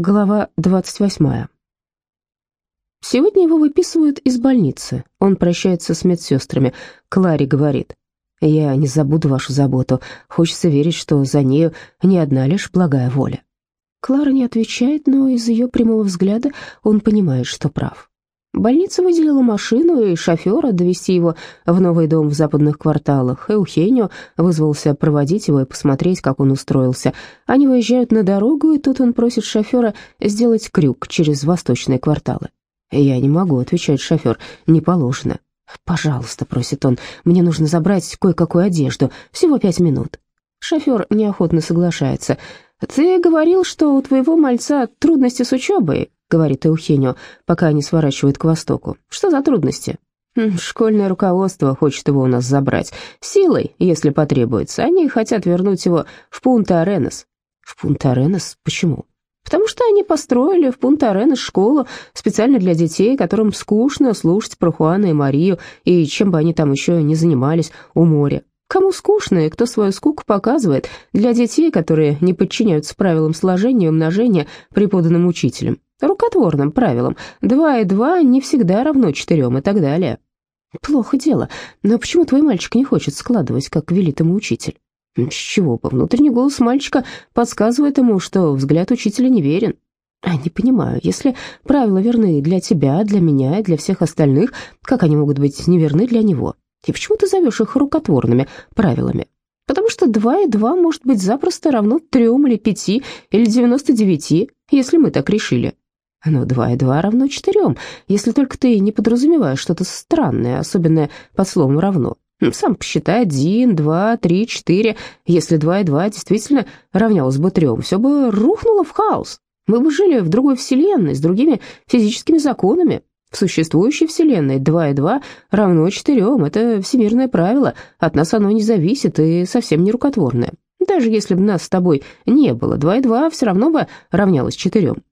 Глава 28. Сегодня его выписывают из больницы. Он прощается с медсестрами. Клари говорит, «Я не забуду вашу заботу. Хочется верить, что за нею не одна лишь благая воля». Клара не отвечает, но из ее прямого взгляда он понимает, что прав. Больница выделила машину и шофера довести его в новый дом в западных кварталах. Эухенио вызвался проводить его и посмотреть, как он устроился. Они выезжают на дорогу, и тут он просит шофера сделать крюк через восточные кварталы. «Я не могу», — отвечает шофер, — «не положено». «Пожалуйста», — просит он, — «мне нужно забрать кое-какую одежду, всего пять минут». Шофер неохотно соглашается. «Ты говорил, что у твоего мальца трудности с учебой. — говорит Эухенио, пока они сворачивают к востоку. «Что за трудности?» «Хм, «Школьное руководство хочет его у нас забрать. Силой, если потребуется. Они хотят вернуть его в Пунта-Аренес». «В Пунта-Аренес? Почему?» потому что они построили в Пунта-Аренес школу специально для детей, которым скучно слушать про Хуана и Марию, и чем бы они там еще не занимались у моря. Кому скучно и кто свою скуку показывает для детей, которые не подчиняются правилам сложения и умножения, преподанным учителем рукотворным правилам. Два и два не всегда равно четырем и так далее. Плохо дело. Но почему твой мальчик не хочет складывать, как велит ему учитель? С чего бы? Внутренний голос мальчика подсказывает ему, что взгляд учителя неверен. А не понимаю, если правила верны для тебя, для меня и для всех остальных, как они могут быть неверны для него? И почему ты зовешь их рукотворными правилами? Потому что два и два может быть запросто равно трем или пяти или девяносто девяти, если мы так решили. Но два и два равно четырем, если только ты не подразумеваешь что-то странное, особенное под словом «равно». Сам посчитай один, два, три, четыре. Если два и два действительно равнялось бы трем, все бы рухнуло в хаос. Мы бы жили в другой вселенной, с другими физическими законами. В существующей вселенной два и два равно четырем. Это всемирное правило, от нас оно не зависит и совсем не рукотворное. Даже если бы нас с тобой не было, два и два все равно бы равнялось четырем.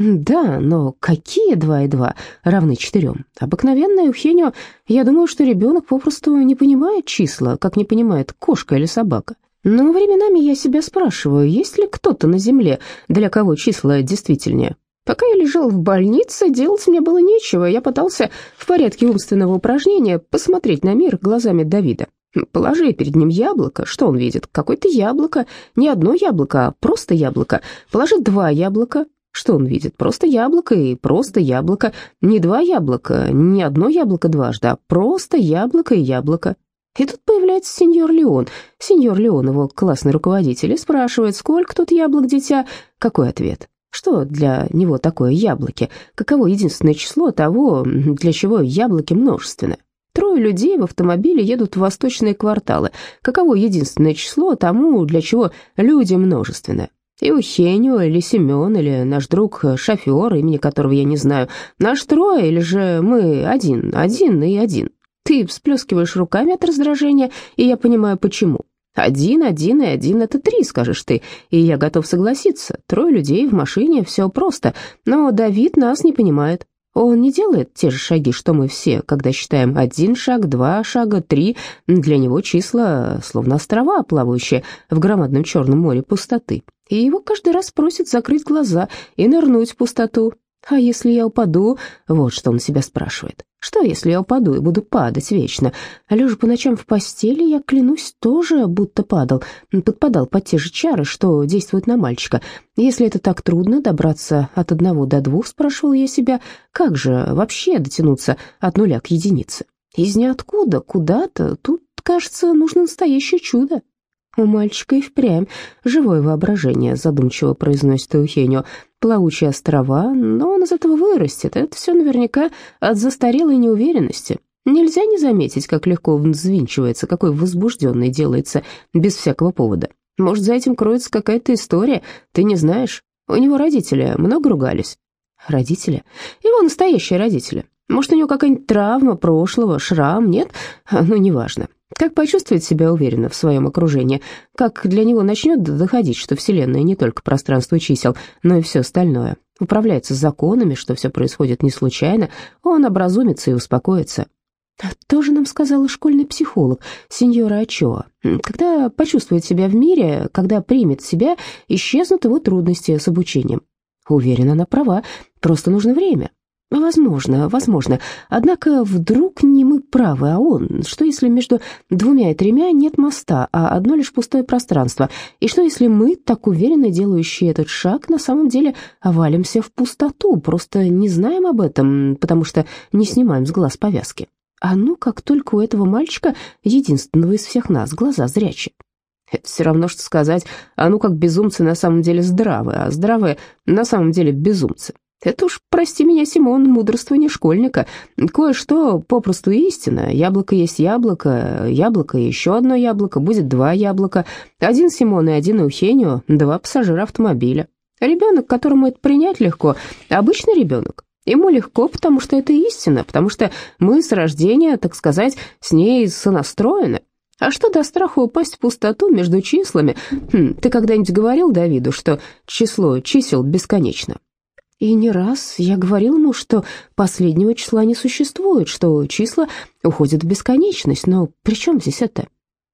«Да, но какие два и два равны четырем? Обыкновенная Евхенио, я думаю, что ребенок попросту не понимает числа, как не понимает кошка или собака. Но временами я себя спрашиваю, есть ли кто-то на земле, для кого числа действительнее? Пока я лежал в больнице, делать мне было нечего, я пытался в порядке умственного упражнения посмотреть на мир глазами Давида. Положи перед ним яблоко, что он видит? Какое-то яблоко, не одно яблоко, а просто яблоко. Положи два яблока, что он видит? Просто яблоко и просто яблоко. Не два яблока, не одно яблоко дважды, а просто яблоко и яблоко. И тут появляется сеньор Леон. Сеньор Леон, его классный руководитель, и спрашивает, сколько тут яблок, дитя? Какой ответ? Что для него такое яблоки? Каково единственное число того, для чего яблоки множественны? Трое людей в автомобиле едут в восточные кварталы. Каково единственное число тому, для чего люди множественны? Евхенио или Семен, или наш друг э, шофер, имени которого я не знаю. Наш трое, или же мы один, один и один. Ты всплескиваешь руками от раздражения, и я понимаю, почему. Один, один и один — это три, скажешь ты, и я готов согласиться. Трое людей в машине, все просто, но Давид нас не понимает. Он не делает те же шаги, что мы все, когда считаем один шаг, два шага, три. Для него числа словно острова, плавающие в громадном черном море пустоты и его каждый раз просит закрыть глаза и нырнуть в пустоту. А если я упаду? Вот что он себя спрашивает. Что, если я упаду и буду падать вечно? Лежа по ночам в постели, я, клянусь, тоже будто падал, подпадал под те же чары, что действуют на мальчика. Если это так трудно добраться от одного до двух, спрашивал я себя, как же вообще дотянуться от нуля к единице? Из ниоткуда, куда-то, тут, кажется, нужно настоящее чудо. «У мальчика и впрямь живое воображение», — задумчиво произносит Эухенио. «Плавучие острова, но он из этого вырастет. Это все наверняка от застарелой неуверенности. Нельзя не заметить, как легко он взвинчивается, какой возбужденный делается без всякого повода. Может, за этим кроется какая-то история, ты не знаешь? У него родители много ругались?» «Родители? Его настоящие родители. Может, у него какая-нибудь травма прошлого, шрам, нет? Ну, неважно. Как почувствовать себя уверенно в своем окружении? Как для него начнет доходить, что Вселенная не только пространство чисел, но и все остальное? Управляется законами, что все происходит не случайно, он образумится и успокоится. Тоже нам сказал школьный психолог, сеньора Ачоа. Когда почувствует себя в мире, когда примет себя, исчезнут его трудности с обучением. Уверена, она права, просто нужно время. Возможно, возможно. Однако вдруг не мы правы, а он. Что если между двумя и тремя нет моста, а одно лишь пустое пространство? И что если мы, так уверенно делающие этот шаг, на самом деле валимся в пустоту, просто не знаем об этом, потому что не снимаем с глаз повязки? А ну, как только у этого мальчика, единственного из всех нас, глаза зрячие. Это все равно, что сказать, а ну как безумцы на самом деле здравы, а здравые на самом деле безумцы. Это уж, прости меня, Симон, мудрствование школьника. Кое-что попросту истина. Яблоко есть яблоко, яблоко и еще одно яблоко, будет два яблока. Один Симон и один Эухенио, два пассажира автомобиля. Ребенок, которому это принять легко, обычный ребенок. Ему легко, потому что это истина, потому что мы с рождения, так сказать, с ней сонастроены. А что до страха упасть в пустоту между числами? Хм, ты когда-нибудь говорил Давиду, что число чисел бесконечно? И не раз я говорил ему, что последнего числа не существует, что числа уходят в бесконечность, но при чем здесь это?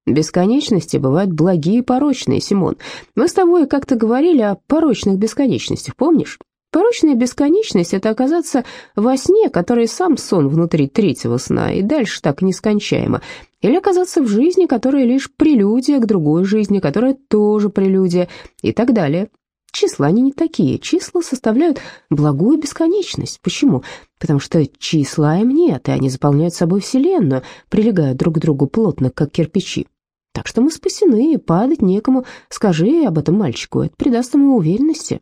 Бесконечности бывают благие и порочные, Симон. Мы с тобой как-то говорили о порочных бесконечностях, помнишь? Порочная бесконечность — это оказаться во сне, который сам сон внутри третьего сна, и дальше так нескончаемо. Или оказаться в жизни, которая лишь прелюдия к другой жизни, которая тоже прелюдия, и так далее. Числа они не такие. Числа составляют благую бесконечность. Почему? Потому что числа им нет, и они заполняют собой Вселенную, прилегают друг к другу плотно, как кирпичи. Так что мы спасены, и падать некому. Скажи об этом мальчику, это придаст ему уверенности.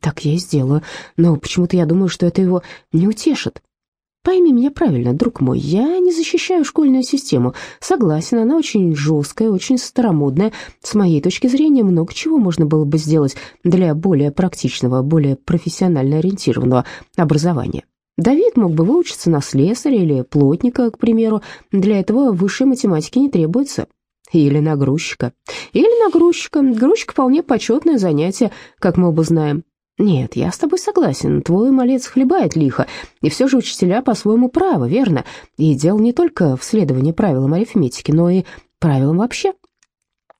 Так я и сделаю, но почему-то я думаю, что это его не утешит. Пойми меня правильно, друг мой, я не защищаю школьную систему. Согласен, она очень жесткая, очень старомодная. С моей точки зрения, много чего можно было бы сделать для более практичного, более профессионально ориентированного образования. Давид мог бы выучиться на слесаря или плотника, к примеру. Для этого высшей математики не требуется. Или на грузчика. Или на грузчика. Грузчик вполне почетное занятие, как мы оба знаем. «Нет, я с тобой согласен, твой малец хлебает лихо, и все же учителя по-своему правы, верно? И дело не только в следовании правилам арифметики, но и правилам вообще».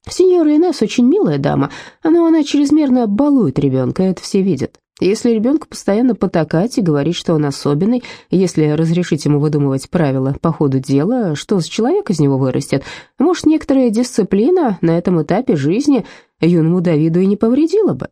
Сеньора Инесс очень милая дама, но она чрезмерно балует ребенка, это все видят. Если ребенку постоянно потакать и говорить, что он особенный, если разрешить ему выдумывать правила по ходу дела, что с человека из него вырастет, может, некоторая дисциплина на этом этапе жизни юному Давиду и не повредила бы.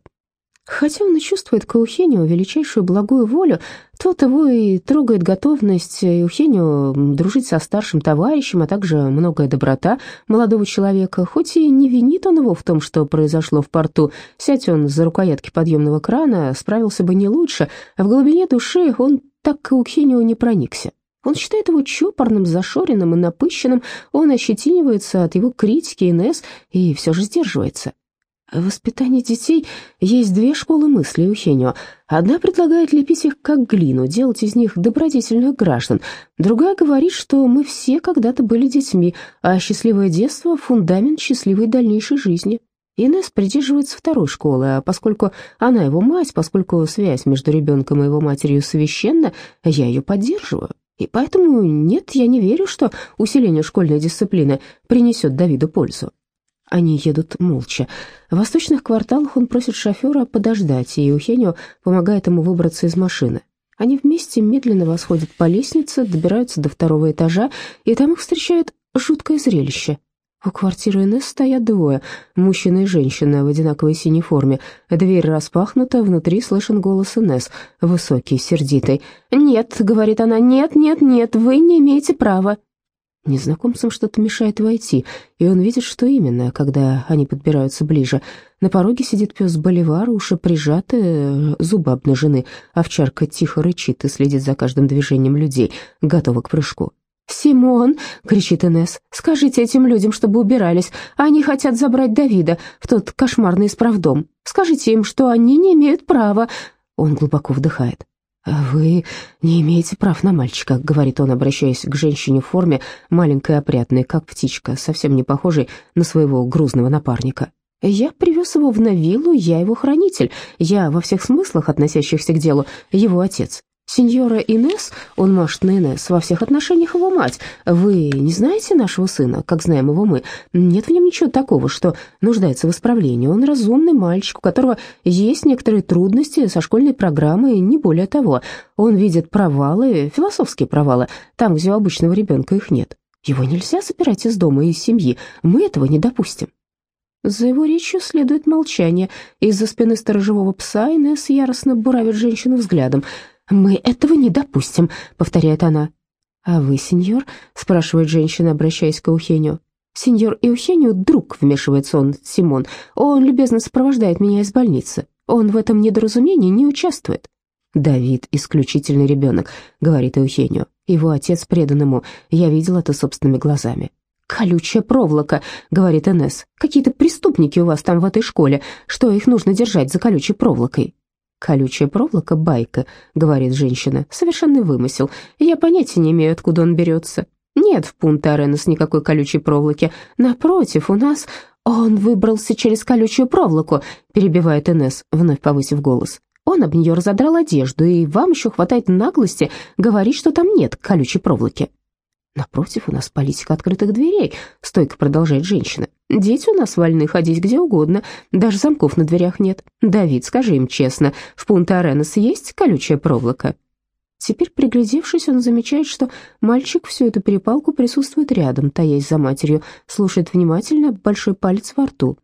Хотя он и чувствует к Эухению величайшую благую волю, тот его и трогает готовность Эухению дружить со старшим товарищем, а также многое доброта молодого человека. Хоть и не винит он его в том, что произошло в порту, сядь он за рукоятки подъемного крана, справился бы не лучше, а в глубине души он так к Эухению не проникся. Он считает его чопорным, зашоренным и напыщенным, он ощетинивается от его критики Инесс и все же сдерживается. В воспитании детей есть две школы мысли у Хенио. Одна предлагает лепить их как глину, делать из них добродетельных граждан. Другая говорит, что мы все когда-то были детьми, а счастливое детство — фундамент счастливой дальнейшей жизни. Инесс придерживается второй школы, а поскольку она его мать, поскольку связь между ребенком и его матерью священна, я ее поддерживаю. И поэтому нет, я не верю, что усиление школьной дисциплины принесет Давиду пользу. Они едут молча. В восточных кварталах он просит шофера подождать, и Eugenio помогает ему выбраться из машины. Они вместе медленно восходят по лестнице, добираются до второго этажа, и там их встречает жуткое зрелище. У квартиры Инесс стоят двое, мужчина и женщина в одинаковой синей форме. Дверь распахнута, внутри слышен голос Инесс, высокий, сердитый. «Нет», — говорит она, — «нет, нет, нет, вы не имеете права». Незнакомцам что-то мешает войти, и он видит, что именно, когда они подбираются ближе. На пороге сидит пес Боливар, уши прижаты, зубы обнажены. Овчарка тихо рычит и следит за каждым движением людей, готова к прыжку. «Симон!» — кричит Инесс. «Скажите этим людям, чтобы убирались. Они хотят забрать Давида в тот кошмарный справдом. Скажите им, что они не имеют права...» Он глубоко вдыхает. «Вы не имеете прав на мальчика», — говорит он, обращаясь к женщине в форме, маленькой опрятной, как птичка, совсем не похожей на своего грузного напарника. «Я привез его в Навилу, я его хранитель, я во всех смыслах, относящихся к делу, его отец. Сеньора Инес, он машет на Инес, во всех отношениях его мать. Вы не знаете нашего сына, как знаем его мы? Нет в нем ничего такого, что нуждается в исправлении. Он разумный мальчик, у которого есть некоторые трудности со школьной программой, не более того. Он видит провалы, философские провалы, там, где у обычного ребенка их нет. Его нельзя забирать из дома и из семьи, мы этого не допустим. За его речью следует молчание. Из-за спины сторожевого пса Инесс яростно буравит женщину взглядом – «Мы этого не допустим», — повторяет она. «А вы, сеньор?» — спрашивает женщина, обращаясь к Эухению. «Сеньор Эухению — друг», — вмешивается он, Симон. «Он любезно сопровождает меня из больницы. Он в этом недоразумении не участвует». «Давид — исключительный ребенок», — говорит Эухению. «Его отец предан ему. Я видел это собственными глазами». «Колючая проволока», — говорит Энесс. «Какие-то преступники у вас там в этой школе. Что их нужно держать за колючей проволокой?» «Колючая проволока — байка», — говорит женщина. «Совершенный вымысел. Я понятия не имею, откуда он берется. Нет в Пунта-Аренас никакой колючей проволоки. Напротив, у нас...» «Он выбрался через колючую проволоку», — перебивает Инесс, вновь повысив голос. «Он об нее разодрал одежду, и вам еще хватает наглости говорить, что там нет колючей проволоки». «Напротив, у нас политика открытых дверей», — стойко продолжает женщина. «Дети у нас вольны ходить где угодно, даже замков на дверях нет. Давид, скажи им честно, в Пунта-Аренас есть колючая проволока?» Теперь, приглядевшись, он замечает, что мальчик всю эту перепалку присутствует рядом, таясь за матерью, слушает внимательно, большой палец во рту.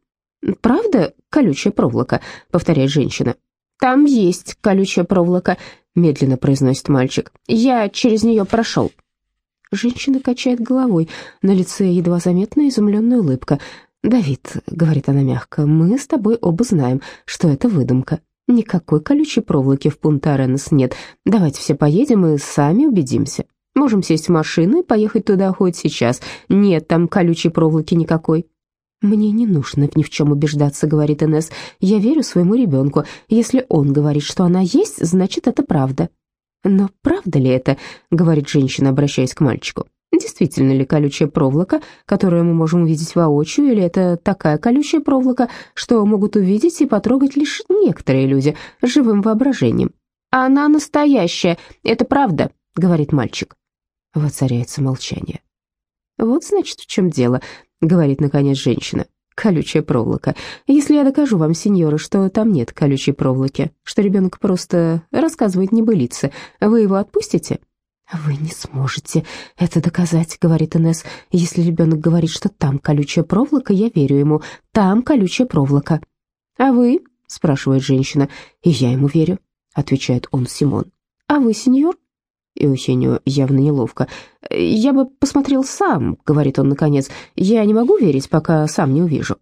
«Правда колючая проволока?» — повторяет женщина. «Там есть колючая проволока», — медленно произносит мальчик. «Я через нее прошел». Женщина качает головой, на лице едва заметная изумленная улыбка. «Давид», — говорит она мягко, — «мы с тобой оба знаем, что это выдумка. Никакой колючей проволоки в Пунта-Аренес нет. Давайте все поедем и сами убедимся. Можем сесть в машину и поехать туда хоть сейчас. Нет там колючей проволоки никакой». «Мне не нужно ни в чем убеждаться», — говорит Инесс. «Я верю своему ребенку. Если он говорит, что она есть, значит, это правда». «Но правда ли это?» — говорит женщина, обращаясь к мальчику. «Действительно ли колючая проволока, которую мы можем увидеть воочию, или это такая колючая проволока, что могут увидеть и потрогать лишь некоторые люди живым воображением?» «Она настоящая, это правда», — говорит мальчик. Воцаряется молчание. «Вот, значит, в чем дело», — говорит, наконец, женщина колючая проволока. Если я докажу вам, сеньоры, что там нет колючей проволоки, что ребенок просто рассказывает небылицы, вы его отпустите?» «Вы не сможете это доказать», — говорит Инесс. «Если ребенок говорит, что там колючая проволока, я верю ему. Там колючая проволока». «А вы?» — спрашивает женщина. «И я ему верю», — отвечает он Симон. «А вы, сеньор?» Эухению явно неловко. «Я бы посмотрел сам», — говорит он наконец. «Я не могу верить, пока сам не увижу».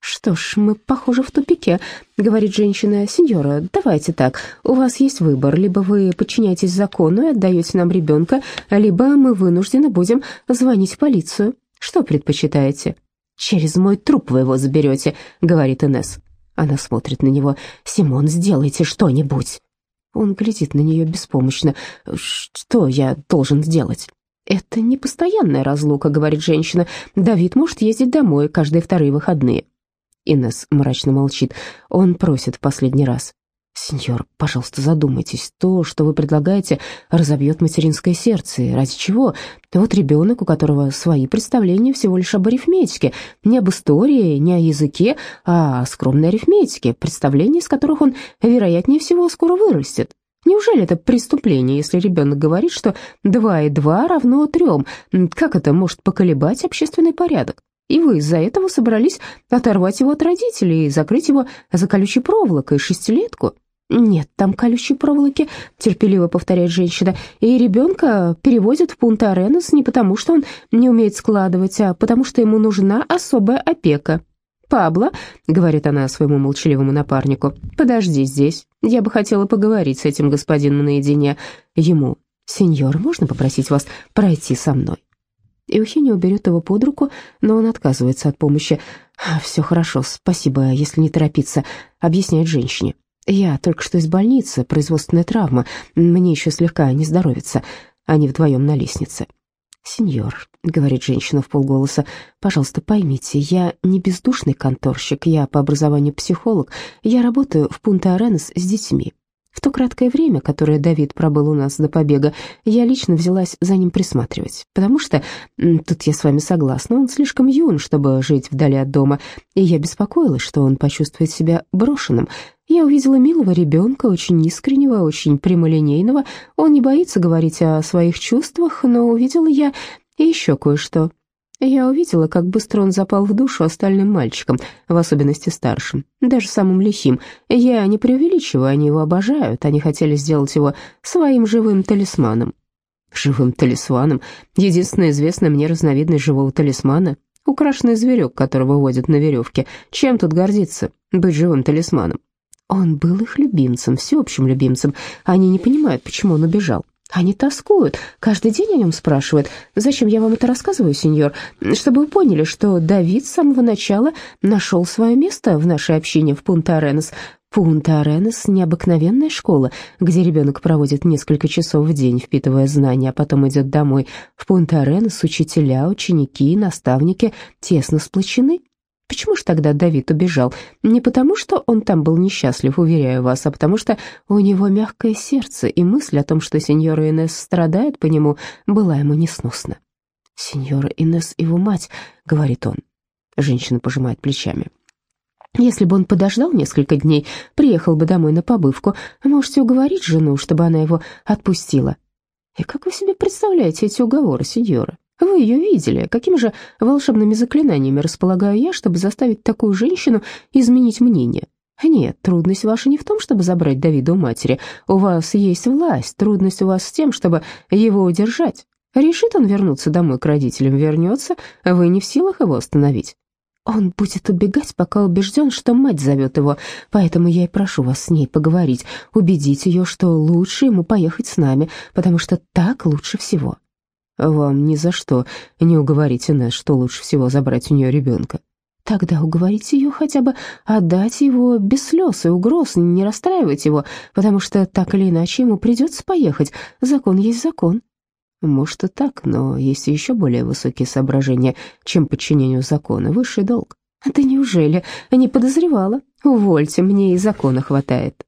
«Что ж, мы, похоже, в тупике», — говорит женщина. «Сеньора, давайте так, у вас есть выбор. Либо вы подчиняетесь закону и отдаете нам ребенка, либо мы вынуждены будем звонить в полицию. Что предпочитаете?» «Через мой труп вы его заберете», — говорит Инесс. Она смотрит на него. «Симон, сделайте что-нибудь». Он глядит на нее беспомощно. «Что я должен сделать?» «Это не постоянная разлука», — говорит женщина. «Давид может ездить домой каждые вторые выходные». Инесс мрачно молчит. Он просит в последний раз. «Сеньор, пожалуйста, задумайтесь. То, что вы предлагаете, разобьет материнское сердце. Ради чего? Вот ребенок, у которого свои представления всего лишь об арифметике. Не об истории, не о языке, а о скромной арифметике, представления из которых он, вероятнее всего, скоро вырастет. Неужели это преступление, если ребенок говорит, что 2 и 2 равно 3? Как это может поколебать общественный порядок? И вы из-за этого собрались оторвать его от родителей и закрыть его за колючей проволокой шестилетку? «Нет, там колючие проволоки», — терпеливо повторяет женщина, «и ребенка перевозят в Пунта-Аренас не потому, что он не умеет складывать, а потому что ему нужна особая опека». «Пабло», — говорит она своему молчаливому напарнику, — «подожди здесь, я бы хотела поговорить с этим господином наедине. Ему, сеньор, можно попросить вас пройти со мной?» Эухенио берет его под руку, но он отказывается от помощи. «Все хорошо, спасибо, если не торопиться», — объясняет женщине. «Я только что из больницы, производственная травма, мне еще слегка не здоровится». Они вдвоем на лестнице. «Сеньор», — говорит женщина в полголоса, — «пожалуйста, поймите, я не бездушный конторщик, я по образованию психолог, я работаю в Пунта-Аренес с детьми. В то краткое время, которое Давид пробыл у нас до побега, я лично взялась за ним присматривать, потому что, тут я с вами согласна, он слишком юн, чтобы жить вдали от дома, и я беспокоилась, что он почувствует себя брошенным. Я увидела милого ребенка, очень искреннего, очень прямолинейного. Он не боится говорить о своих чувствах, но увидела я еще кое-что. Я увидела, как быстро он запал в душу остальным мальчикам, в особенности старшим, даже самым лихим. Я не преувеличиваю, они его обожают, они хотели сделать его своим живым талисманом. Живым талисманом? Единственная известная мне разновидность живого талисмана — украшенный зверек, которого водят на веревке. Чем тут гордиться, быть живым талисманом? Он был их любимцем, всеобщим любимцем. Они не понимают, почему он убежал. Они тоскуют, каждый день о нем спрашивают. Зачем я вам это рассказываю, сеньор? Чтобы вы поняли, что Давид с самого начала нашел свое место в нашей общине в Пунта-Аренес. Пунта-Аренес — необыкновенная школа, где ребенок проводит несколько часов в день, впитывая знания, а потом идет домой. В Пунта-Аренес учителя, ученики, наставники тесно сплочены. Почему же тогда Давид убежал? Не потому, что он там был несчастлив, уверяю вас, а потому что у него мягкое сердце, и мысль о том, что сеньора Инесс страдает по нему, была ему несносна. «Сеньора Инесс его мать», — говорит он. Женщина пожимает плечами. «Если бы он подождал несколько дней, приехал бы домой на побывку, можете уговорить жену, чтобы она его отпустила». «И как вы себе представляете эти уговоры, сеньора?» Вы ее видели. Какими же волшебными заклинаниями располагаю я, чтобы заставить такую женщину изменить мнение? Нет, трудность ваша не в том, чтобы забрать Давида у матери. У вас есть власть, трудность у вас с тем, чтобы его удержать. Решит он вернуться домой к родителям, вернется, вы не в силах его остановить. Он будет убегать, пока убежден, что мать зовет его, поэтому я и прошу вас с ней поговорить, убедить ее, что лучше ему поехать с нами, потому что так лучше всего. Вам ни за что не уговорите нас, что лучше всего забрать у нее ребенка. Тогда уговорите ее хотя бы отдать его без слез и угроз, не расстраивать его, потому что так или иначе ему придется поехать. Закон есть закон. Может и так, но есть еще более высокие соображения, чем подчинению закона, высший долг. Да неужели? Не подозревала. Увольте, мне и закона хватает.